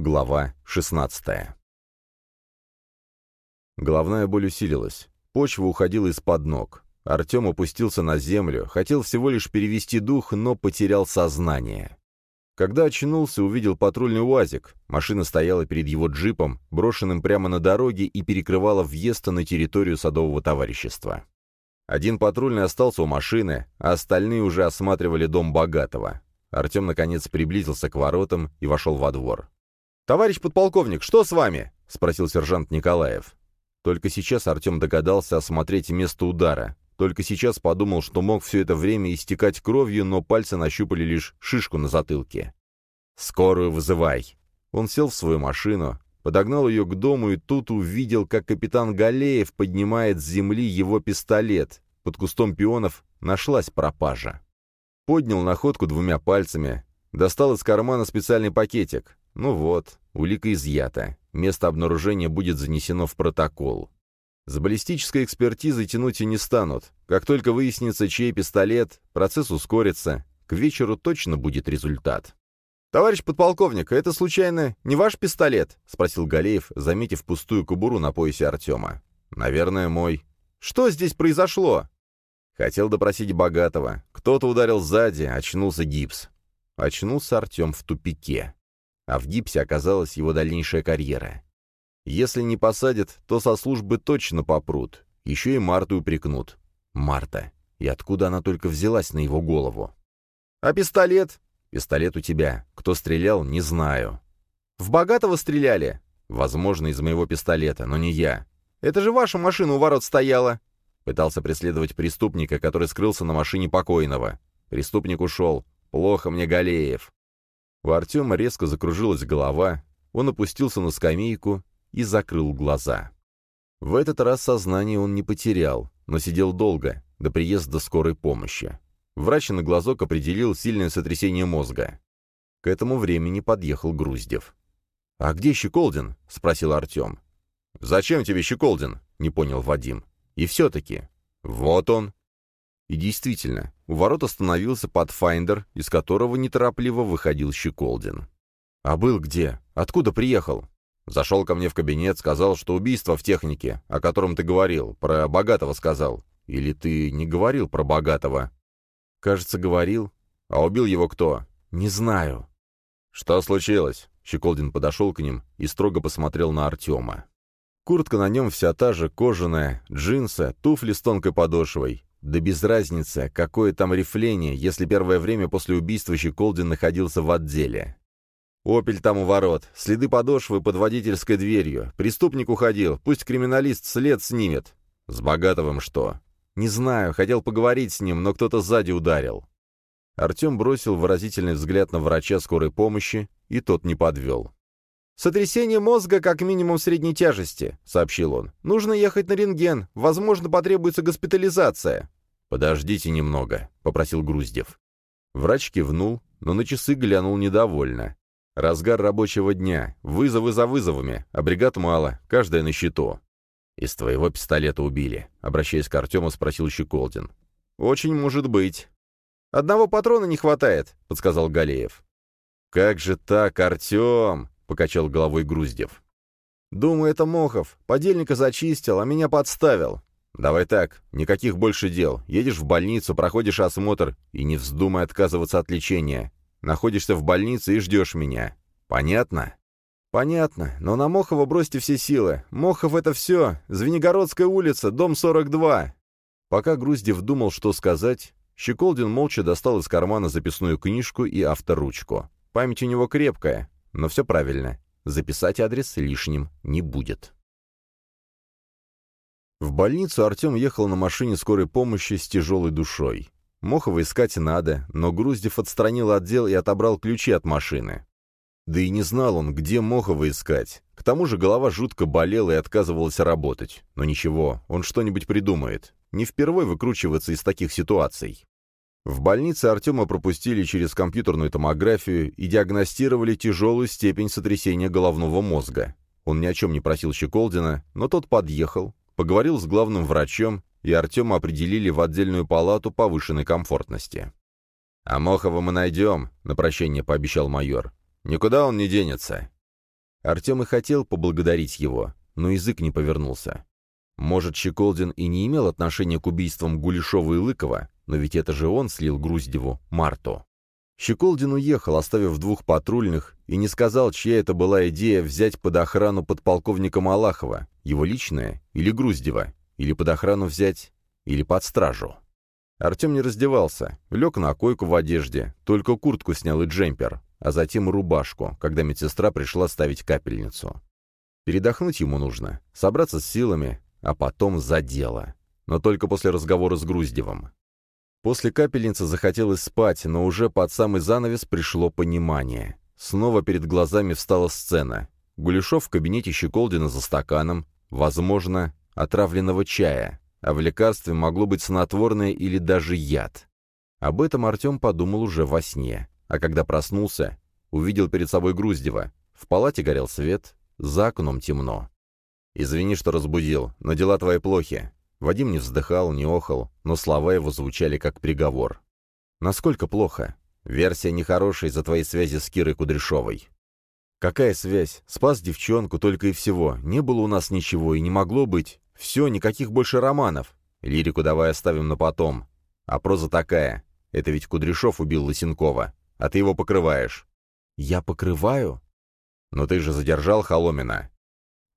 Глава 16 Головная боль усилилась. Почва уходила из-под ног. Артем опустился на землю, хотел всего лишь перевести дух, но потерял сознание. Когда очнулся, увидел патрульный УАЗик. Машина стояла перед его джипом, брошенным прямо на дороге, и перекрывала въезд на территорию садового товарищества. Один патрульный остался у машины, а остальные уже осматривали дом богатого. Артем, наконец, приблизился к воротам и вошел во двор. «Товарищ подполковник, что с вами?» — спросил сержант Николаев. Только сейчас Артем догадался осмотреть место удара. Только сейчас подумал, что мог все это время истекать кровью, но пальцы нащупали лишь шишку на затылке. «Скорую вызывай!» Он сел в свою машину, подогнал ее к дому и тут увидел, как капитан Галеев поднимает с земли его пистолет. Под кустом пионов нашлась пропажа. Поднял находку двумя пальцами, достал из кармана специальный пакетик. Ну вот, улика изъята. Место обнаружения будет занесено в протокол. С баллистической экспертизой тянуть и не станут. Как только выяснится, чей пистолет, процесс ускорится. К вечеру точно будет результат. «Товарищ подполковник, это, случайно, не ваш пистолет?» — спросил Галеев, заметив пустую кобуру на поясе Артема. «Наверное, мой». «Что здесь произошло?» Хотел допросить богатого. Кто-то ударил сзади, очнулся гипс. Очнулся Артем в тупике. А в гипсе оказалась его дальнейшая карьера. Если не посадят, то со службы точно попрут. Еще и Марту упрекнут. Марта. И откуда она только взялась на его голову? «А пистолет?» «Пистолет у тебя. Кто стрелял, не знаю». «В богатого стреляли?» «Возможно, из моего пистолета, но не я». «Это же ваша машина у ворот стояла». Пытался преследовать преступника, который скрылся на машине покойного. Преступник ушел. Плохо мне Галеев. У Артема резко закружилась голова. Он опустился на скамейку и закрыл глаза. В этот раз сознание он не потерял, но сидел долго, до приезда скорой помощи. Врач на глазок определил сильное сотрясение мозга. К этому времени подъехал Груздев. «А где Щеколдин?» — спросил Артем. «Зачем тебе Щеколдин?» — не понял Вадим. «И все-таки». «Вот он». И действительно, у ворот остановился подфайндер, из которого неторопливо выходил Щеколдин. «А был где? Откуда приехал?» Зашел ко мне в кабинет, сказал, что убийство в технике, о котором ты говорил, про богатого сказал. Или ты не говорил про богатого? Кажется, говорил. А убил его кто? Не знаю. Что случилось? Щеколдин подошел к ним и строго посмотрел на Артема. Куртка на нем вся та же, кожаная, джинсы, туфли с тонкой подошвой. Да без разницы, какое там рифление, если первое время после убийства Щеколдин находился в отделе. «Опель там у ворот. Следы подошвы под водительской дверью. Преступник уходил. Пусть криминалист след снимет». «С Богатовым что?» «Не знаю. Хотел поговорить с ним, но кто-то сзади ударил». Артем бросил выразительный взгляд на врача скорой помощи, и тот не подвел. «Сотрясение мозга как минимум средней тяжести», — сообщил он. «Нужно ехать на рентген. Возможно, потребуется госпитализация». «Подождите немного», — попросил Груздев. Врач кивнул, но на часы глянул недовольно. Разгар рабочего дня, вызовы за вызовами, а бригад мало, каждая на счету. «Из твоего пистолета убили», — обращаясь к Артему, спросил Щеколдин. «Очень может быть». «Одного патрона не хватает», — подсказал Галеев. «Как же так, Артем?» — покачал головой Груздев. «Думаю, это Мохов. Подельника зачистил, а меня подставил. Давай так, никаких больше дел. Едешь в больницу, проходишь осмотр и не вздумай отказываться от лечения. Находишься в больнице и ждешь меня. Понятно?» «Понятно, но на Мохова бросьте все силы. Мохов — это все. Звенигородская улица, дом 42». Пока Груздев думал, что сказать, Щеколдин молча достал из кармана записную книжку и авторучку. Память у него крепкая, но все правильно. Записать адрес лишним не будет. В больницу Артем ехал на машине скорой помощи с тяжелой душой. Мохова искать надо, но Груздев отстранил отдел и отобрал ключи от машины. Да и не знал он, где Мохова искать. К тому же голова жутко болела и отказывалась работать. Но ничего, он что-нибудь придумает. Не впервой выкручиваться из таких ситуаций. В больнице Артема пропустили через компьютерную томографию и диагностировали тяжелую степень сотрясения головного мозга. Он ни о чем не просил Щеколдина, но тот подъехал, поговорил с главным врачом и Артема определили в отдельную палату повышенной комфортности. «А Мохова мы найдем», — на прощение пообещал майор. «Никуда он не денется». Артем и хотел поблагодарить его, но язык не повернулся. Может, Щеколдин и не имел отношения к убийствам Гулешова и Лыкова, но ведь это же он слил Груздеву Марту. Щеколдин уехал, оставив двух патрульных, и не сказал, чья это была идея взять под охрану подполковника Малахова, его личное или Груздева, или под охрану взять, или под стражу. Артем не раздевался, лег на койку в одежде, только куртку снял и джемпер, а затем рубашку, когда медсестра пришла ставить капельницу. Передохнуть ему нужно, собраться с силами, а потом за дело. Но только после разговора с Груздевым. После капельницы захотелось спать, но уже под самый занавес пришло понимание. Снова перед глазами встала сцена. Гулешов в кабинете Щеколдина за стаканом, возможно, отравленного чая, а в лекарстве могло быть снотворное или даже яд. Об этом Артем подумал уже во сне, а когда проснулся, увидел перед собой Груздева. В палате горел свет, за окном темно. «Извини, что разбудил, но дела твои плохи. Вадим не вздыхал, не охал, но слова его звучали как приговор. «Насколько плохо? Версия нехорошая из-за твоей связи с Кирой Кудряшовой». «Какая связь? Спас девчонку только и всего. Не было у нас ничего и не могло быть. Все, никаких больше романов. Лирику давай оставим на потом. А проза такая. Это ведь Кудряшов убил Лысенкова. А ты его покрываешь». «Я покрываю?» «Но ты же задержал Холомина».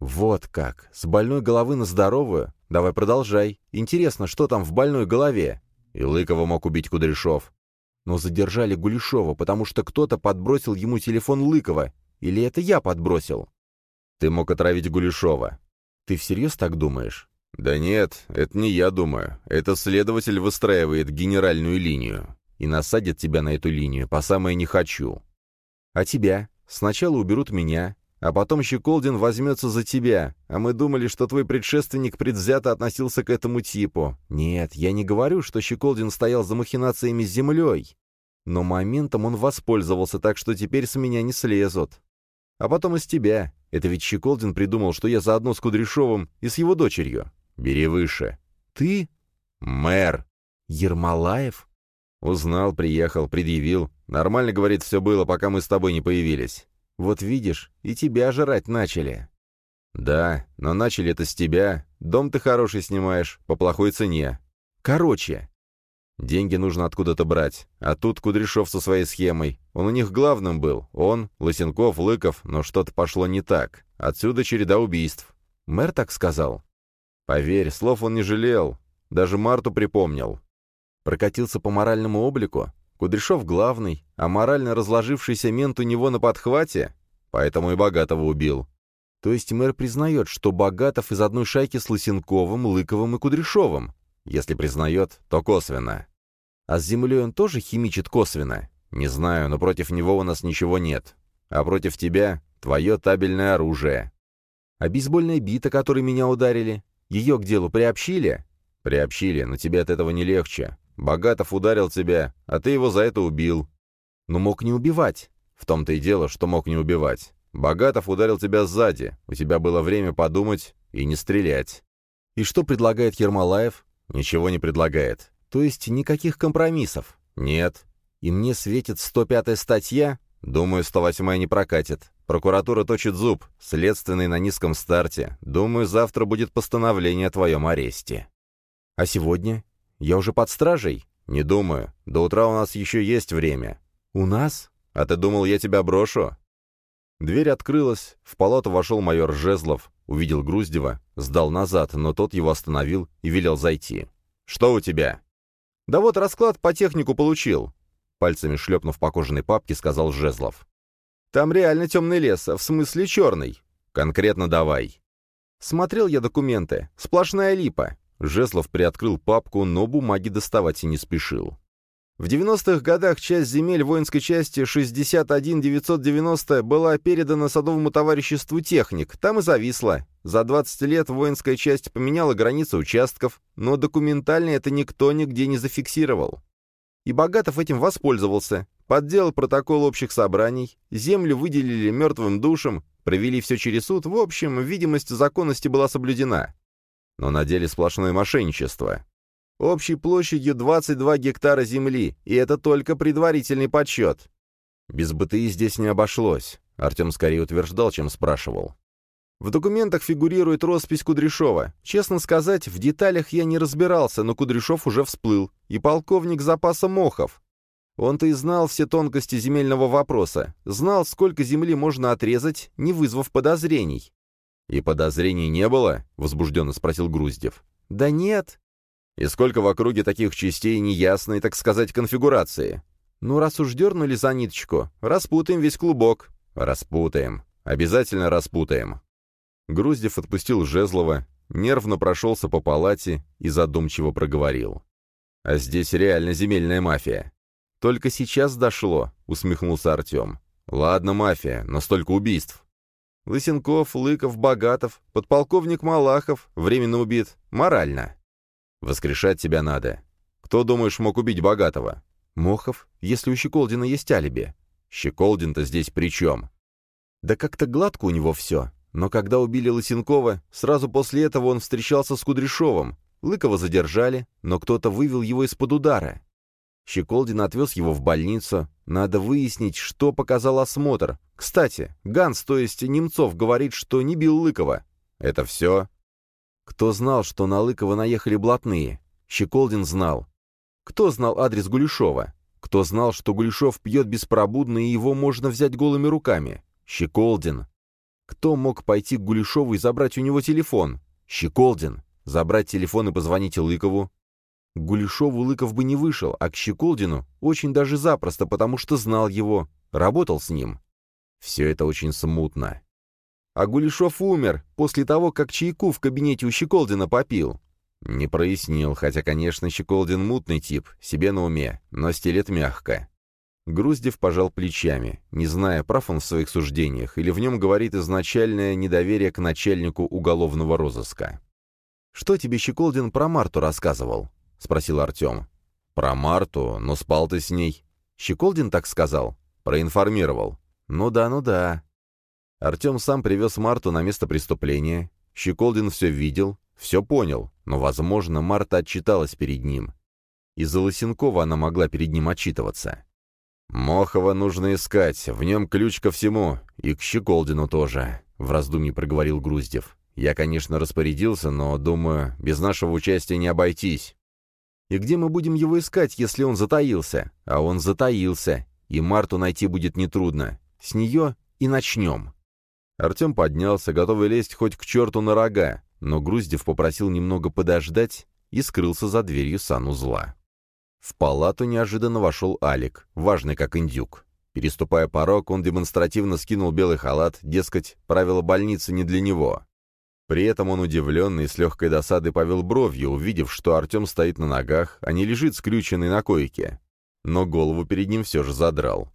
«Вот как! С больной головы на здоровую? Давай продолжай. Интересно, что там в больной голове?» И Лыкова мог убить Кудряшов. Но задержали Гулешова, потому что кто-то подбросил ему телефон Лыкова. Или это я подбросил? Ты мог отравить Гулешова. Ты всерьез так думаешь? Да нет, это не я думаю. Это следователь выстраивает генеральную линию. И насадит тебя на эту линию, по самое не хочу. А тебя? Сначала уберут меня, а потом Щеколдин возьмется за тебя, а мы думали, что твой предшественник предвзято относился к этому типу. Нет, я не говорю, что Щеколдин стоял за махинациями с землей. Но моментом он воспользовался, так что теперь с меня не слезут. А потом из тебя. Это ведь Щеколдин придумал, что я заодно с Кудряшовым и с его дочерью. Бери выше. Ты? Мэр. Ермолаев? Узнал, приехал, предъявил. Нормально, говорит, все было, пока мы с тобой не появились. Вот видишь, и тебя жрать начали. Да, но начали это с тебя. Дом ты хороший снимаешь, по плохой цене. Короче. Деньги нужно откуда-то брать. А тут Кудряшов со своей схемой. Он у них главным был. Он, Лысенков, Лыков, но что-то пошло не так. Отсюда череда убийств. Мэр так сказал. Поверь, слов он не жалел. Даже Марту припомнил. Прокатился по моральному облику. Кудряшов главный, а морально разложившийся мент у него на подхвате, поэтому и Богатого убил. То есть мэр признает, что Богатов из одной шайки с Лысенковым, Лыковым и Кудряшовым. Если признает, то косвенно. А с землей он тоже химичит косвенно? Не знаю, но против него у нас ничего нет. А против тебя — твое табельное оружие. А бейсбольная бита, которой меня ударили, ее к делу приобщили? Приобщили, но тебе от этого не легче. Богатов ударил тебя, а ты его за это убил. Но мог не убивать. В том-то и дело, что мог не убивать. Богатов ударил тебя сзади, у тебя было время подумать и не стрелять. И что предлагает Ермолаев? Ничего не предлагает. То есть никаких компромиссов? Нет. И мне светит 105-я статья? Думаю, 108-я не прокатит. Прокуратура точит зуб, следственный на низком старте. Думаю, завтра будет постановление о твоем аресте. А сегодня? Я уже под стражей? Не думаю. До утра у нас еще есть время. У нас? А ты думал, я тебя брошу? Дверь открылась, в палату вошел майор Жезлов, увидел Груздева, сдал назад, но тот его остановил и велел зайти. «Что у тебя?» «Да вот расклад по технику получил», — пальцами шлепнув по кожаной папке, сказал Жезлов. «Там реально темный лес, в смысле черный. Конкретно давай». Смотрел я документы. Сплошная липа. Жеслов приоткрыл папку, но бумаги доставать и не спешил. В 90-х годах часть земель воинской части 61990 была передана садовому товариществу «Техник», там и зависла. За 20 лет воинская часть поменяла границы участков, но документально это никто нигде не зафиксировал. И Богатов этим воспользовался, подделал протокол общих собраний, землю выделили мертвым душам, провели все через суд, в общем, видимость законности была соблюдена но на деле сплошное мошенничество. Общей площадью 22 гектара земли, и это только предварительный подсчет. Без БТИ здесь не обошлось. Артем скорее утверждал, чем спрашивал. В документах фигурирует роспись Кудряшова. Честно сказать, в деталях я не разбирался, но Кудряшов уже всплыл. И полковник запаса Мохов. Он-то и знал все тонкости земельного вопроса. Знал, сколько земли можно отрезать, не вызвав подозрений. «И подозрений не было?» — возбужденно спросил Груздев. «Да нет». «И сколько в округе таких частей неясной, так сказать, конфигурации?» «Ну, раз уж дернули за ниточку, распутаем весь клубок». «Распутаем. Обязательно распутаем». Груздев отпустил Жезлова, нервно прошелся по палате и задумчиво проговорил. «А здесь реально земельная мафия». «Только сейчас дошло», — усмехнулся Артем. «Ладно, мафия, но столько убийств. Лысенков, Лыков, Богатов, подполковник Малахов, временно убит. Морально. Воскрешать тебя надо. Кто, думаешь, мог убить Богатого? Мохов, если у Щеколдина есть алиби. Щеколдин-то здесь при чем? Да как-то гладко у него все. Но когда убили Лысенкова, сразу после этого он встречался с Кудряшовым. Лыкова задержали, но кто-то вывел его из-под удара. Щеколдин отвез его в больницу. Надо выяснить, что показал осмотр. Кстати, Ганс, то есть Немцов, говорит, что не бил Лыкова. Это все? Кто знал, что на Лыкова наехали блатные? Щеколдин знал. Кто знал адрес Гулешова? Кто знал, что Гулешов пьет беспробудно и его можно взять голыми руками? Щеколдин. Кто мог пойти к Гулешову и забрать у него телефон? Щеколдин. Забрать телефон и позвонить Лыкову? К Гулешову Лыков бы не вышел, а к Щеколдину очень даже запросто, потому что знал его, работал с ним. Все это очень смутно. А Гулешов умер после того, как чайку в кабинете у Щеколдина попил. Не прояснил, хотя, конечно, Щеколдин мутный тип, себе на уме, но стелет мягко. Груздев пожал плечами, не зная, прав он в своих суждениях, или в нем говорит изначальное недоверие к начальнику уголовного розыска. «Что тебе Щеколдин про Марту рассказывал?» — спросил Артем. «Про Марту, но спал ты с ней». «Щеколдин так сказал?» «Проинформировал». «Ну да, ну да». Артем сам привез Марту на место преступления. Щеколдин все видел, все понял, но, возможно, Марта отчиталась перед ним. Из-за Лысенкова она могла перед ним отчитываться. «Мохова нужно искать, в нем ключ ко всему, и к Щеколдину тоже», — в раздумье проговорил Груздев. «Я, конечно, распорядился, но, думаю, без нашего участия не обойтись». И где мы будем его искать, если он затаился? А он затаился, и Марту найти будет нетрудно. С нее и начнем». Артем поднялся, готовый лезть хоть к черту на рога, но Груздев попросил немного подождать и скрылся за дверью санузла. В палату неожиданно вошел Алик, важный как индюк. Переступая порог, он демонстративно скинул белый халат, дескать, правила больницы не для него. При этом он удивленный с легкой досадой повел бровью, увидев, что Артем стоит на ногах, а не лежит скрюченный на койке. Но голову перед ним все же задрал.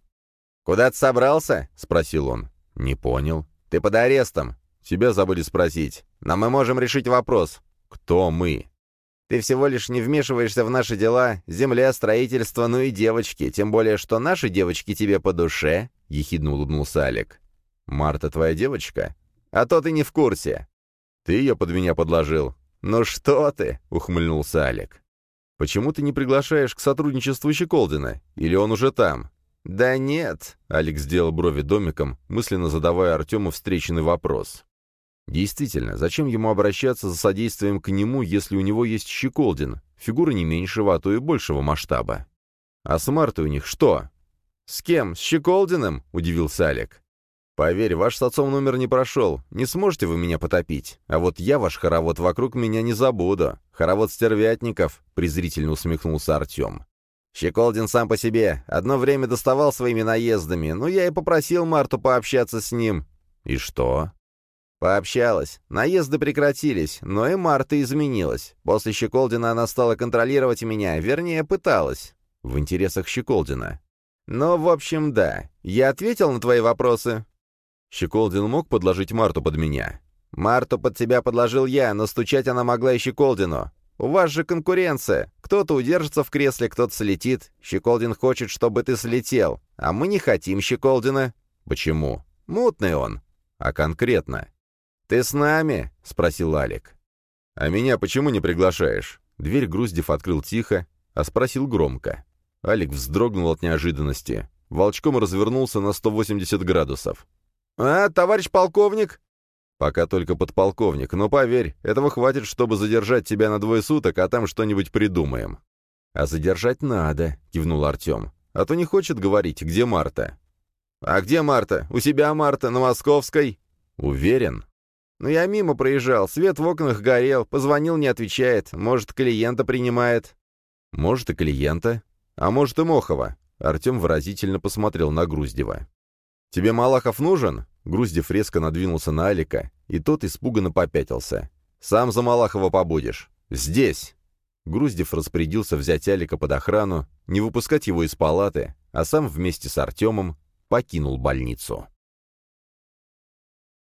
«Куда ты собрался?» — спросил он. «Не понял. Ты под арестом. Тебя забыли спросить. Но мы можем решить вопрос. Кто мы?» «Ты всего лишь не вмешиваешься в наши дела, земля, строительство, ну и девочки, тем более, что наши девочки тебе по душе», — ехидно улыбнулся Алик. «Марта твоя девочка?» «А то ты не в курсе». «Ты ее под меня подложил». «Ну что ты?» — ухмыльнулся Алик. «Почему ты не приглашаешь к сотрудничеству Щеколдина? Или он уже там?» «Да нет», — Алекс сделал брови домиком, мысленно задавая Артему встречный вопрос. Действительно, зачем ему обращаться за содействием к нему, если у него есть Щеколдин, фигура не меньшего, а то и большего масштаба? А с Мартой у них что? «С кем? С Щеколдиным?» — удивился Алек. «Поверь, ваш с отцом номер не прошел. Не сможете вы меня потопить. А вот я ваш хоровод вокруг меня не забуду. Хоровод стервятников», — презрительно усмехнулся Артем. Щеколдин сам по себе. Одно время доставал своими наездами, но я и попросил Марту пообщаться с ним. И что? Пообщалась. Наезды прекратились, но и Марта изменилась. После Щеколдина она стала контролировать меня, вернее, пыталась. В интересах Щеколдина. Но, в общем, да. Я ответил на твои вопросы. Щеколдин мог подложить Марту под меня? Марту под тебя подложил я, но стучать она могла и Щеколдину. У вас же конкуренция. Кто-то удержится в кресле, кто-то слетит. Щеколдин хочет, чтобы ты слетел. А мы не хотим Щеколдина. Почему? Мутный он. А конкретно? «Ты с нами?» — спросил Алик. «А меня почему не приглашаешь?» Дверь Груздев открыл тихо, а спросил громко. Алик вздрогнул от неожиданности. Волчком развернулся на 180 градусов. «А, товарищ полковник?» «Пока только подполковник, но поверь, этого хватит, чтобы задержать тебя на двое суток, а там что-нибудь придумаем». «А задержать надо», — кивнул Артем. «А то не хочет говорить, где Марта». «А где Марта? У себя Марта, на Московской?» «Уверен?» «Ну, я мимо проезжал, свет в окнах горел, позвонил, не отвечает, может, клиента принимает». «Может, и клиента, а может, и Мохова». Артем выразительно посмотрел на Груздева. «Тебе Малахов нужен?» Груздев резко надвинулся на Алика, и тот испуганно попятился. «Сам за Малахова побудешь. Здесь!» Груздев распорядился взять Алика под охрану, не выпускать его из палаты, а сам вместе с Артемом покинул больницу.